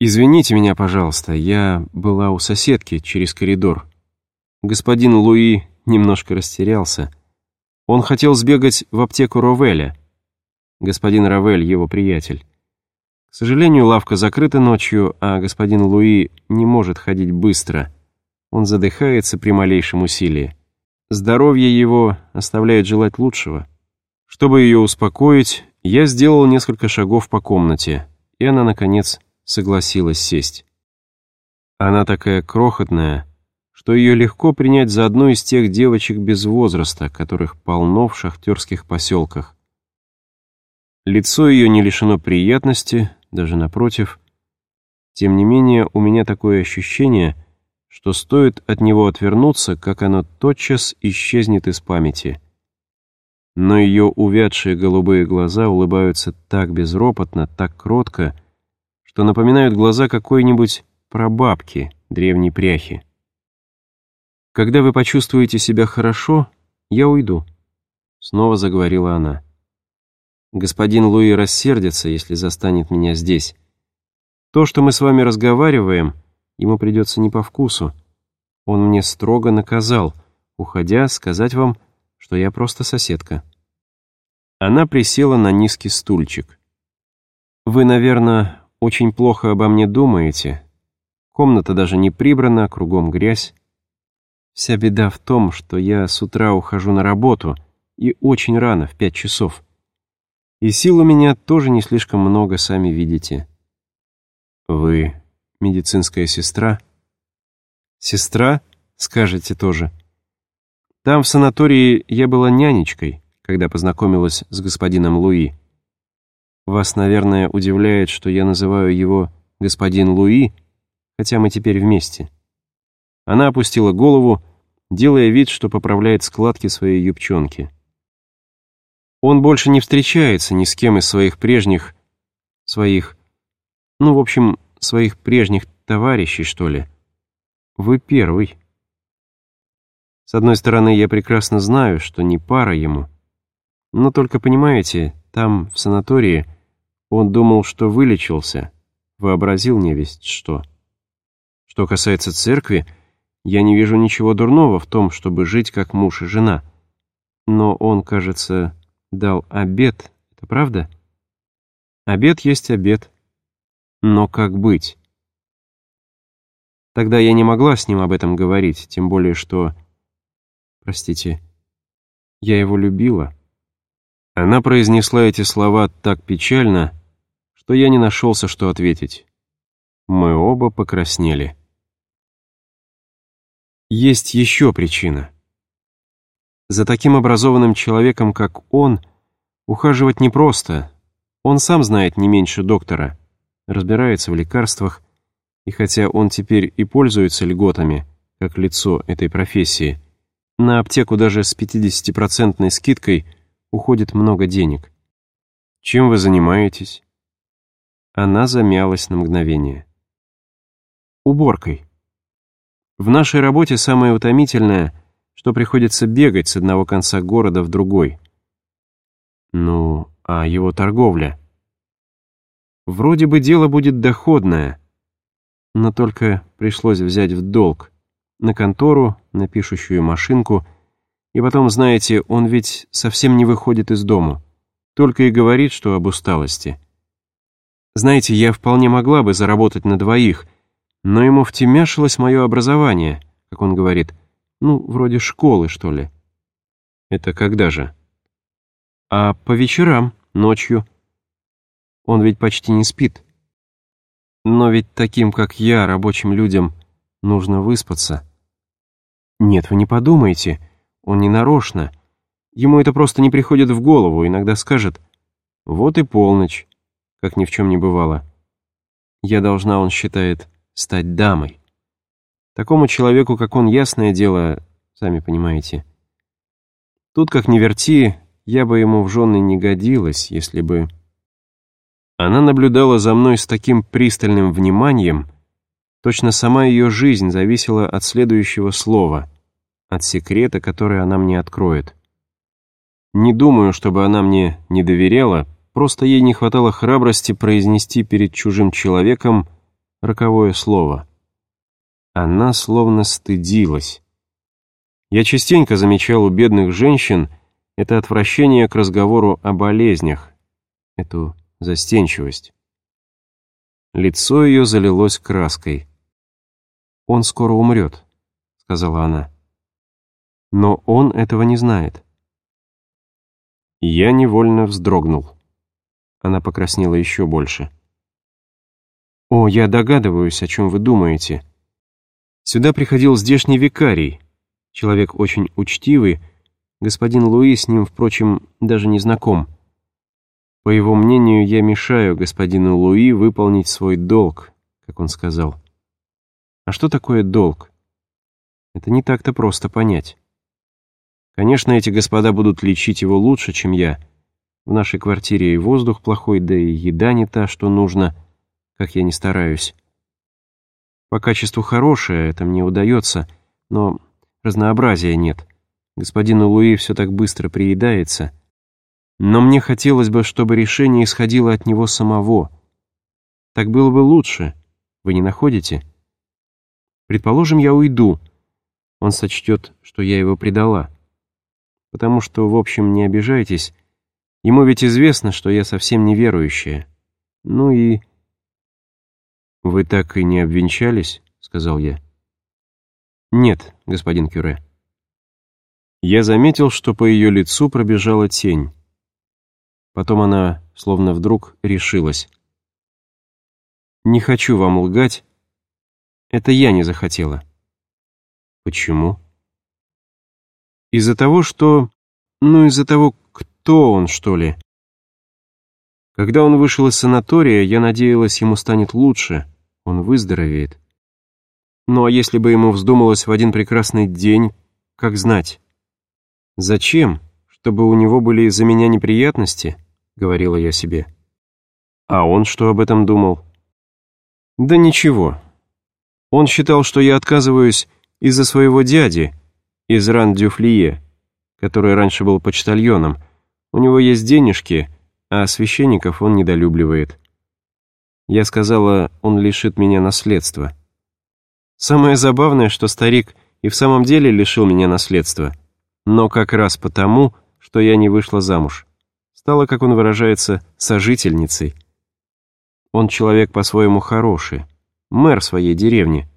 «Извините меня, пожалуйста, я была у соседки через коридор. Господин Луи немножко растерялся. Он хотел сбегать в аптеку Ровеля. Господин Равель — его приятель. К сожалению, лавка закрыта ночью, а господин Луи не может ходить быстро. Он задыхается при малейшем усилии. Здоровье его оставляет желать лучшего. Чтобы ее успокоить, я сделал несколько шагов по комнате, и она, наконец, согласилась сесть. Она такая крохотная, что ее легко принять за одну из тех девочек без возраста, которых полно в шахтерских поселках. Лицо ее не лишено приятности, даже напротив. Тем не менее, у меня такое ощущение, что стоит от него отвернуться, как оно тотчас исчезнет из памяти. Но ее увядшие голубые глаза улыбаются так безропотно, так кротко, что напоминают глаза какой-нибудь прабабки, древней пряхи. «Когда вы почувствуете себя хорошо, я уйду», — снова заговорила она. «Господин Луи рассердится, если застанет меня здесь. То, что мы с вами разговариваем, ему придется не по вкусу. Он мне строго наказал, уходя, сказать вам, что я просто соседка». Она присела на низкий стульчик. «Вы, наверное, очень плохо обо мне думаете. Комната даже не прибрана, кругом грязь. Вся беда в том, что я с утра ухожу на работу, и очень рано, в пять часов. И сил у меня тоже не слишком много, сами видите. Вы медицинская сестра? Сестра, скажете тоже. Там, в санатории, я была нянечкой, когда познакомилась с господином Луи. Вас, наверное, удивляет, что я называю его господин Луи, хотя мы теперь вместе. Она опустила голову, делая вид, что поправляет складки своей юбчонки. Он больше не встречается ни с кем из своих прежних... своих... ну, в общем, своих прежних товарищей, что ли. Вы первый. С одной стороны, я прекрасно знаю, что не пара ему. Но только понимаете, там, в санатории, он думал, что вылечился, вообразил невесть что. Что касается церкви, я не вижу ничего дурного в том, чтобы жить как муж и жена. Но он, кажется, дал обед, это правда? Обед есть обед. Но как быть? Тогда я не могла с ним об этом говорить, тем более что... Простите, я его любила. Она произнесла эти слова так печально, что я не нашелся, что ответить. Мы оба покраснели. Есть еще причина. За таким образованным человеком, как он, ухаживать непросто. Он сам знает не меньше доктора, разбирается в лекарствах, и хотя он теперь и пользуется льготами, как лицо этой профессии, на аптеку даже с 50% скидкой – уходит много денег. Чем вы занимаетесь?» Она замялась на мгновение. «Уборкой. В нашей работе самое утомительное, что приходится бегать с одного конца города в другой. Ну, а его торговля? Вроде бы дело будет доходное, но только пришлось взять в долг на контору, на пишущую машинку — и потом, знаете, он ведь совсем не выходит из дому. Только и говорит, что об усталости. Знаете, я вполне могла бы заработать на двоих, но ему втемяшилось мое образование, как он говорит. Ну, вроде школы, что ли. Это когда же? А по вечерам, ночью. Он ведь почти не спит. Но ведь таким, как я, рабочим людям, нужно выспаться. Нет, вы не подумайте. Он не нарочно. Ему это просто не приходит в голову, иногда скажет «Вот и полночь», как ни в чем не бывало. Я должна, он считает, стать дамой. Такому человеку, как он, ясное дело, сами понимаете. Тут, как ни верти, я бы ему в жены не годилась, если бы... Она наблюдала за мной с таким пристальным вниманием, точно сама ее жизнь зависела от следующего слова — от секрета, который она мне откроет. Не думаю, чтобы она мне не доверяла, просто ей не хватало храбрости произнести перед чужим человеком роковое слово. Она словно стыдилась. Я частенько замечал у бедных женщин это отвращение к разговору о болезнях, эту застенчивость. Лицо ее залилось краской. «Он скоро умрет», — сказала она. «Но он этого не знает». Я невольно вздрогнул. Она покраснела еще больше. «О, я догадываюсь, о чем вы думаете. Сюда приходил здешний викарий, человек очень учтивый, господин Луи с ним, впрочем, даже не знаком. По его мнению, я мешаю господину Луи выполнить свой долг, как он сказал. А что такое долг? Это не так-то просто понять. Конечно, эти господа будут лечить его лучше, чем я. В нашей квартире и воздух плохой, да и еда не та, что нужно, как я не стараюсь. По качеству хорошее, это мне удается, но разнообразия нет. Господину Луи все так быстро приедается. Но мне хотелось бы, чтобы решение исходило от него самого. Так было бы лучше, вы не находите? Предположим, я уйду. Он сочтет, что я его предала потому что, в общем, не обижайтесь, ему ведь известно, что я совсем неверующая. Ну и... «Вы так и не обвенчались?» — сказал я. «Нет, господин Кюре». Я заметил, что по ее лицу пробежала тень. Потом она, словно вдруг, решилась. «Не хочу вам лгать. Это я не захотела». «Почему?» Из-за того, что... Ну, из-за того, кто он, что ли. Когда он вышел из санатория, я надеялась, ему станет лучше, он выздоровеет. Ну а если бы ему вздумалось в один прекрасный день, как знать? Зачем? Чтобы у него были из-за меня неприятности? Говорила я себе. А он что об этом думал? Да ничего. Он считал, что я отказываюсь из-за своего дяди, из Ран-Дюфлие, который раньше был почтальоном. У него есть денежки, а священников он недолюбливает. Я сказала, он лишит меня наследства. Самое забавное, что старик и в самом деле лишил меня наследства, но как раз потому, что я не вышла замуж. Стала, как он выражается, сожительницей. Он человек по-своему хороший, мэр своей деревни.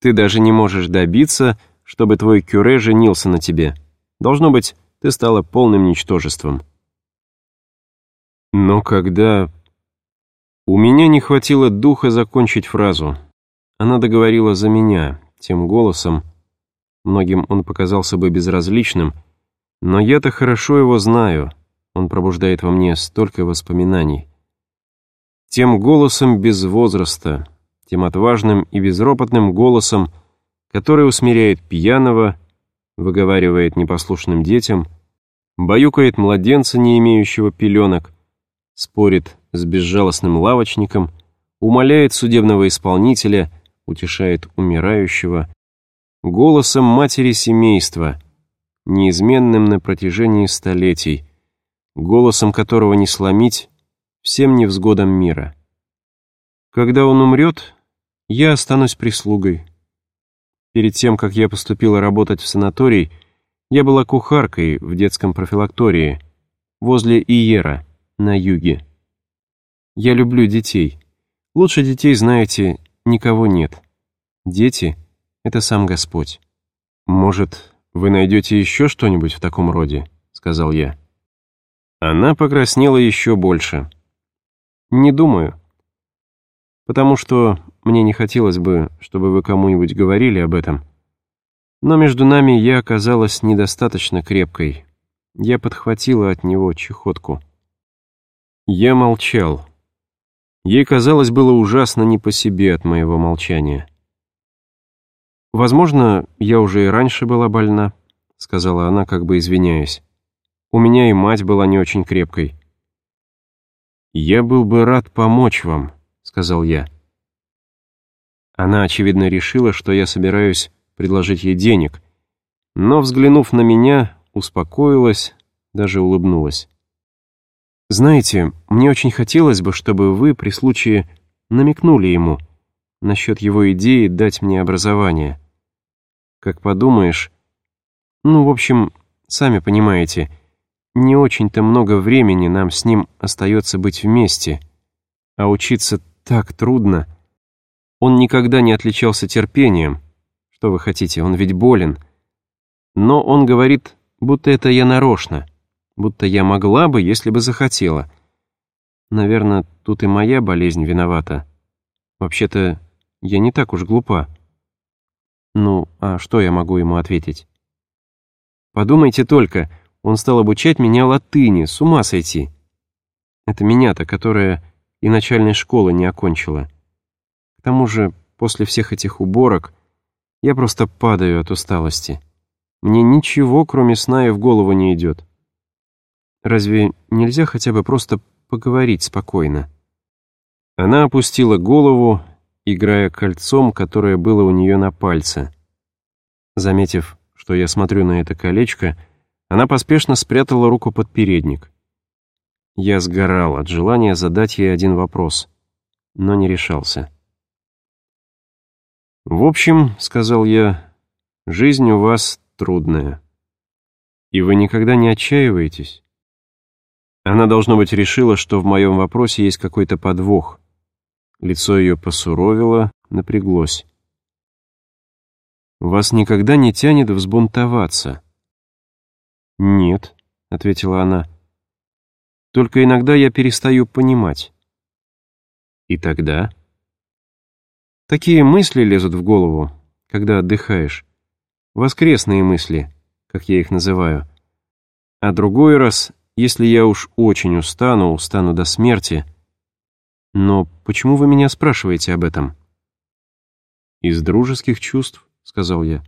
Ты даже не можешь добиться, чтобы твой кюре женился на тебе. Должно быть, ты стала полным ничтожеством. Но когда... У меня не хватило духа закончить фразу. Она договорила за меня, тем голосом. Многим он показался бы безразличным, но я-то хорошо его знаю. Он пробуждает во мне столько воспоминаний. Тем голосом без возраста, тем отважным и безропотным голосом, который усмиряет пьяного, выговаривает непослушным детям, баюкает младенца, не имеющего пеленок, спорит с безжалостным лавочником, умоляет судебного исполнителя, утешает умирающего, голосом матери семейства, неизменным на протяжении столетий, голосом которого не сломить всем невзгодам мира. Когда он умрет, я останусь прислугой, Перед тем, как я поступила работать в санаторий, я была кухаркой в детском профилактории, возле Иера, на юге. Я люблю детей. Лучше детей, знаете, никого нет. Дети — это сам Господь. «Может, вы найдете еще что-нибудь в таком роде?» — сказал я. Она покраснела еще больше. «Не думаю. Потому что мне не хотелось бы, чтобы вы кому-нибудь говорили об этом. Но между нами я оказалась недостаточно крепкой. Я подхватила от него чехотку. Я молчал. Ей, казалось, было ужасно не по себе от моего молчания. «Возможно, я уже и раньше была больна», — сказала она, как бы извиняясь. «У меня и мать была не очень крепкой». «Я был бы рад помочь вам», — сказал я. Она, очевидно, решила, что я собираюсь предложить ей денег, но, взглянув на меня, успокоилась, даже улыбнулась. «Знаете, мне очень хотелось бы, чтобы вы при случае намекнули ему, насчет его идеи дать мне образование. Как подумаешь... Ну, в общем, сами понимаете, не очень-то много времени нам с ним остается быть вместе, а учиться так трудно. Он никогда не отличался терпением. Что вы хотите, он ведь болен. Но он говорит, будто это я нарочно, будто я могла бы, если бы захотела. Наверное, тут и моя болезнь виновата. Вообще-то, я не так уж глупа. Ну, а что я могу ему ответить? Подумайте только, он стал обучать меня латыни, с ума сойти. Это меня-то, которая и начальной школы не окончила. К тому же, после всех этих уборок, я просто падаю от усталости. Мне ничего, кроме сна, и в голову не идет. Разве нельзя хотя бы просто поговорить спокойно?» Она опустила голову, играя кольцом, которое было у нее на пальце. Заметив, что я смотрю на это колечко, она поспешно спрятала руку под передник. Я сгорал от желания задать ей один вопрос, но не решался. «В общем, — сказал я, — жизнь у вас трудная. И вы никогда не отчаиваетесь?» Она, должно быть, решила, что в моем вопросе есть какой-то подвох. Лицо ее посуровило, напряглось. «Вас никогда не тянет взбунтоваться?» «Нет», — ответила она. «Только иногда я перестаю понимать». «И тогда?» «Такие мысли лезут в голову, когда отдыхаешь. Воскресные мысли, как я их называю. А другой раз если я уж очень устану, устану до смерти. Но почему вы меня спрашиваете об этом? Из дружеских чувств, сказал я.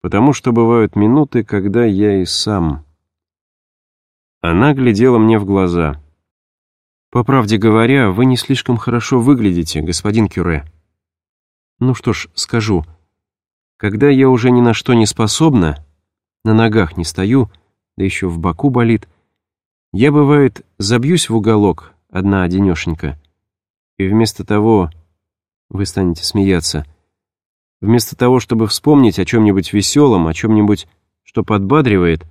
Потому что бывают минуты, когда я и сам. Она глядела мне в глаза. По правде говоря, вы не слишком хорошо выглядите, господин Кюре. Ну что ж, скажу. Когда я уже ни на что не способна, на ногах не стою, да еще в боку болит, я, бывает, забьюсь в уголок, одна одинешенька, и вместо того... Вы станете смеяться. Вместо того, чтобы вспомнить о чем-нибудь веселом, о чем-нибудь, что подбадривает,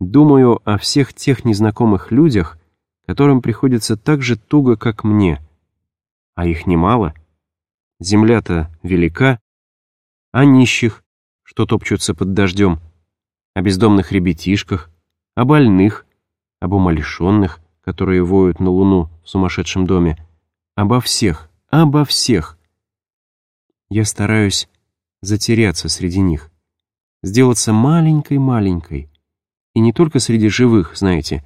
думаю о всех тех незнакомых людях, которым приходится так же туго, как мне. А их немало. Земля-то велика. О нищих, что топчутся под дождем, о бездомных ребятишках, о больных, об умалишенных, которые воют на луну в сумасшедшем доме, обо всех, обо всех. Я стараюсь затеряться среди них, сделаться маленькой-маленькой, и не только среди живых, знаете,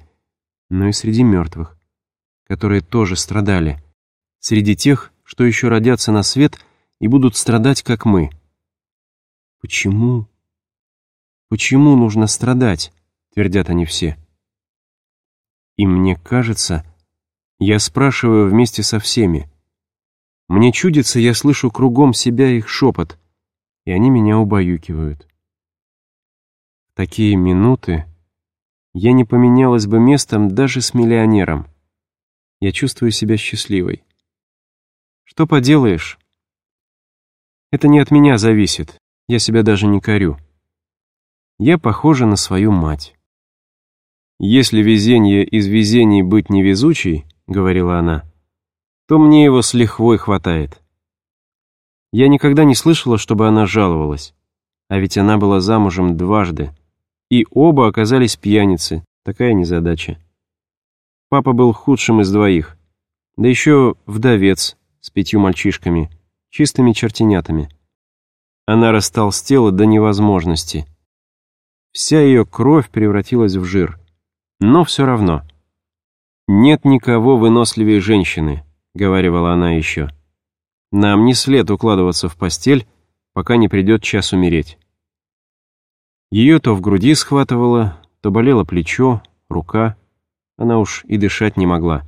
но и среди мертвых, которые тоже страдали, среди тех, что еще родятся на свет и будут страдать, как мы. Почему? Почему нужно страдать, твердят они все. И мне кажется, я спрашиваю вместе со всеми. Мне чудится, я слышу кругом себя их шепот, и они меня убаюкивают. Такие минуты я не поменялась бы местом даже с миллионером. Я чувствую себя счастливой. Что поделаешь? Это не от меня зависит, я себя даже не корю. Я похожа на свою мать. «Если везение из везений быть невезучей, — говорила она, — то мне его с лихвой хватает». Я никогда не слышала, чтобы она жаловалась. А ведь она была замужем дважды. И оба оказались пьяницы. Такая незадача. Папа был худшим из двоих. Да еще вдовец с пятью мальчишками, чистыми чертенятами. Она растолстела до невозможности. Вся ее кровь превратилась в жир. Но все равно. «Нет никого выносливее женщины», — говорила она еще. «Нам не след укладываться в постель, пока не придет час умереть». Ее то в груди схватывало, то болело плечо, рука. Она уж и дышать не могла.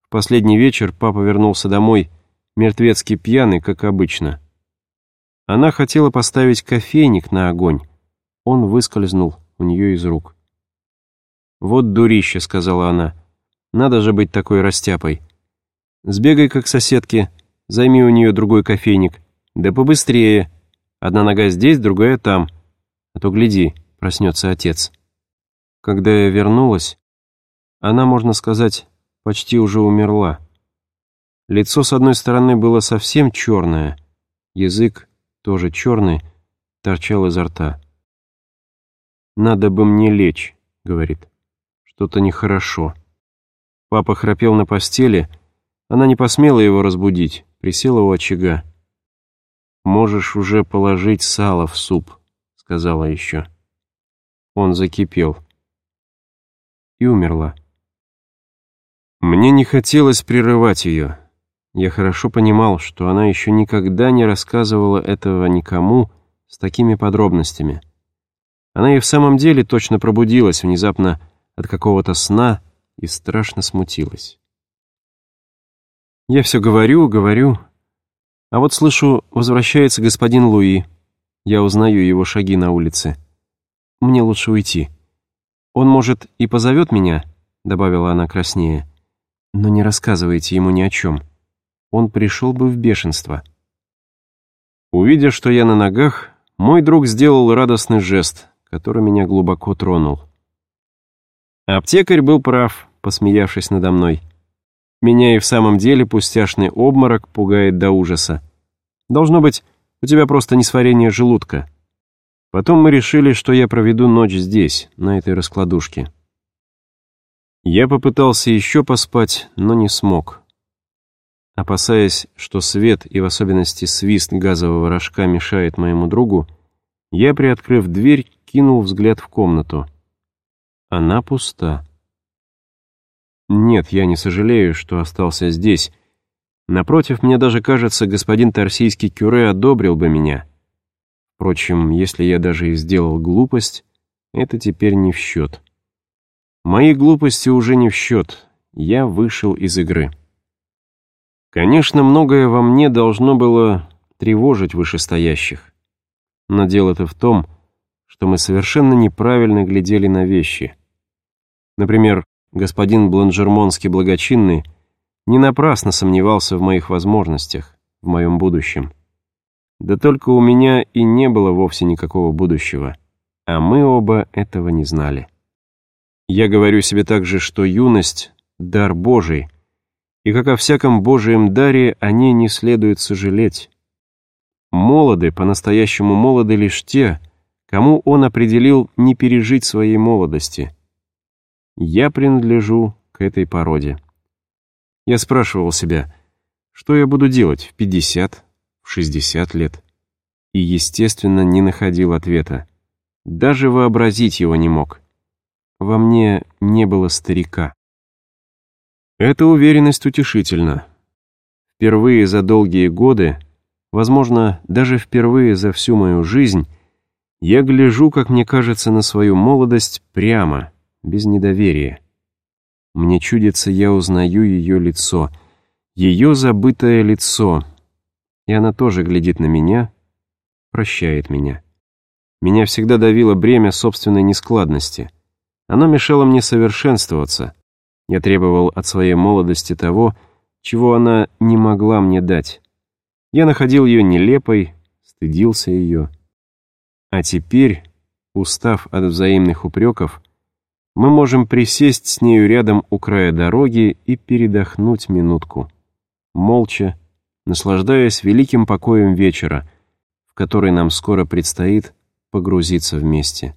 В последний вечер папа вернулся домой, мертвецки пьяный, как обычно. Она хотела поставить кофейник на огонь. Он выскользнул у нее из рук. «Вот дурище», — сказала она. «Надо же быть такой растяпой. Сбегай как соседке, Займи у нее другой кофейник. Да побыстрее. Одна нога здесь, другая там. А то, гляди, проснется отец. Когда я вернулась, она, можно сказать, почти уже умерла. Лицо с одной стороны было совсем черное, язык тоже черный, торчал изо рта. «Надо бы мне лечь», — говорит. «Что-то нехорошо». Папа храпел на постели, она не посмела его разбудить, присела у очага. «Можешь уже положить сало в суп», — сказала еще. Он закипел. И умерла. Мне не хотелось прерывать ее. Я хорошо понимал, что она еще никогда не рассказывала этого никому с такими подробностями. Она и в самом деле точно пробудилась внезапно от какого-то сна и страшно смутилась. Я все говорю, говорю, а вот слышу, возвращается господин Луи. Я узнаю его шаги на улице. Мне лучше уйти. Он, может, и позовет меня, добавила она краснее, но не рассказывайте ему ни о чем он пришел бы в бешенство. Увидя, что я на ногах, мой друг сделал радостный жест, который меня глубоко тронул. Аптекарь был прав, посмеявшись надо мной. Меня и в самом деле пустяшный обморок пугает до ужаса. Должно быть, у тебя просто несварение желудка. Потом мы решили, что я проведу ночь здесь, на этой раскладушке. Я попытался еще поспать, но не смог. Опасаясь, что свет и в особенности свист газового рожка мешает моему другу, я, приоткрыв дверь, кинул взгляд в комнату. Она пуста. Нет, я не сожалею, что остался здесь. Напротив, мне даже кажется, господин Тарсийский Кюре одобрил бы меня. Впрочем, если я даже и сделал глупость, это теперь не в счет. Мои глупости уже не в счет. Я вышел из игры. Конечно, многое во мне должно было тревожить вышестоящих. Но дело-то в том, что мы совершенно неправильно глядели на вещи. Например, господин Бланжермонский благочинный не напрасно сомневался в моих возможностях, в моем будущем. Да только у меня и не было вовсе никакого будущего, а мы оба этого не знали. Я говорю себе также, что юность — дар Божий — и как о всяком Божьем даре о ней не следует сожалеть. Молоды, по-настоящему молоды лишь те, кому он определил не пережить своей молодости. Я принадлежу к этой породе. Я спрашивал себя, что я буду делать в 50, в 60 лет, и, естественно, не находил ответа. Даже вообразить его не мог. Во мне не было старика. Эта уверенность утешительна. Впервые за долгие годы, возможно, даже впервые за всю мою жизнь, я гляжу, как мне кажется, на свою молодость прямо, без недоверия. Мне чудится, я узнаю ее лицо, ее забытое лицо, и она тоже глядит на меня, прощает меня. Меня всегда давило бремя собственной нескладности. Оно мешало мне совершенствоваться — я требовал от своей молодости того, чего она не могла мне дать. Я находил ее нелепой, стыдился ее. А теперь, устав от взаимных упреков, мы можем присесть с нею рядом у края дороги и передохнуть минутку, молча, наслаждаясь великим покоем вечера, в который нам скоро предстоит погрузиться вместе.